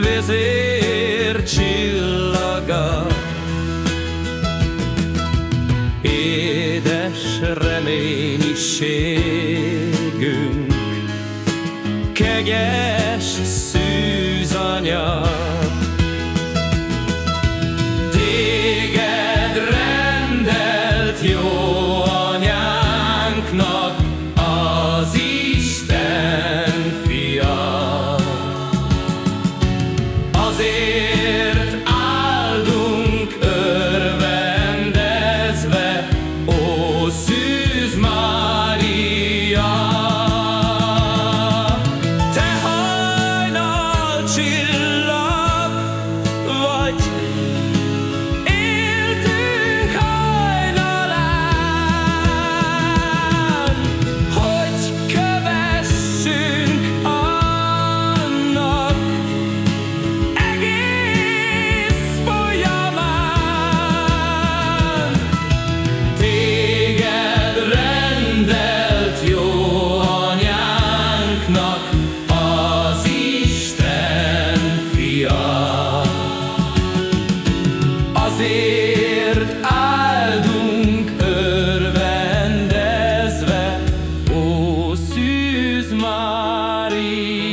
vezér csillaga. Édes reménységünk, kegyes szűzanya. sleep.